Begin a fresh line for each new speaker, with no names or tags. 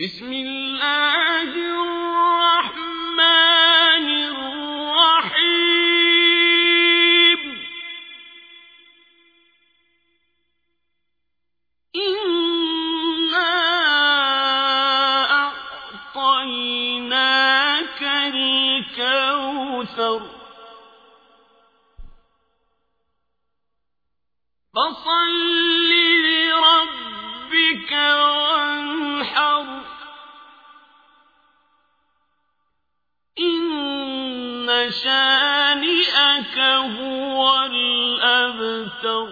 بسم الله الرحمن الرحيم. إنا أعطيناك الكوثر. فصل شانئك هو الأبتر.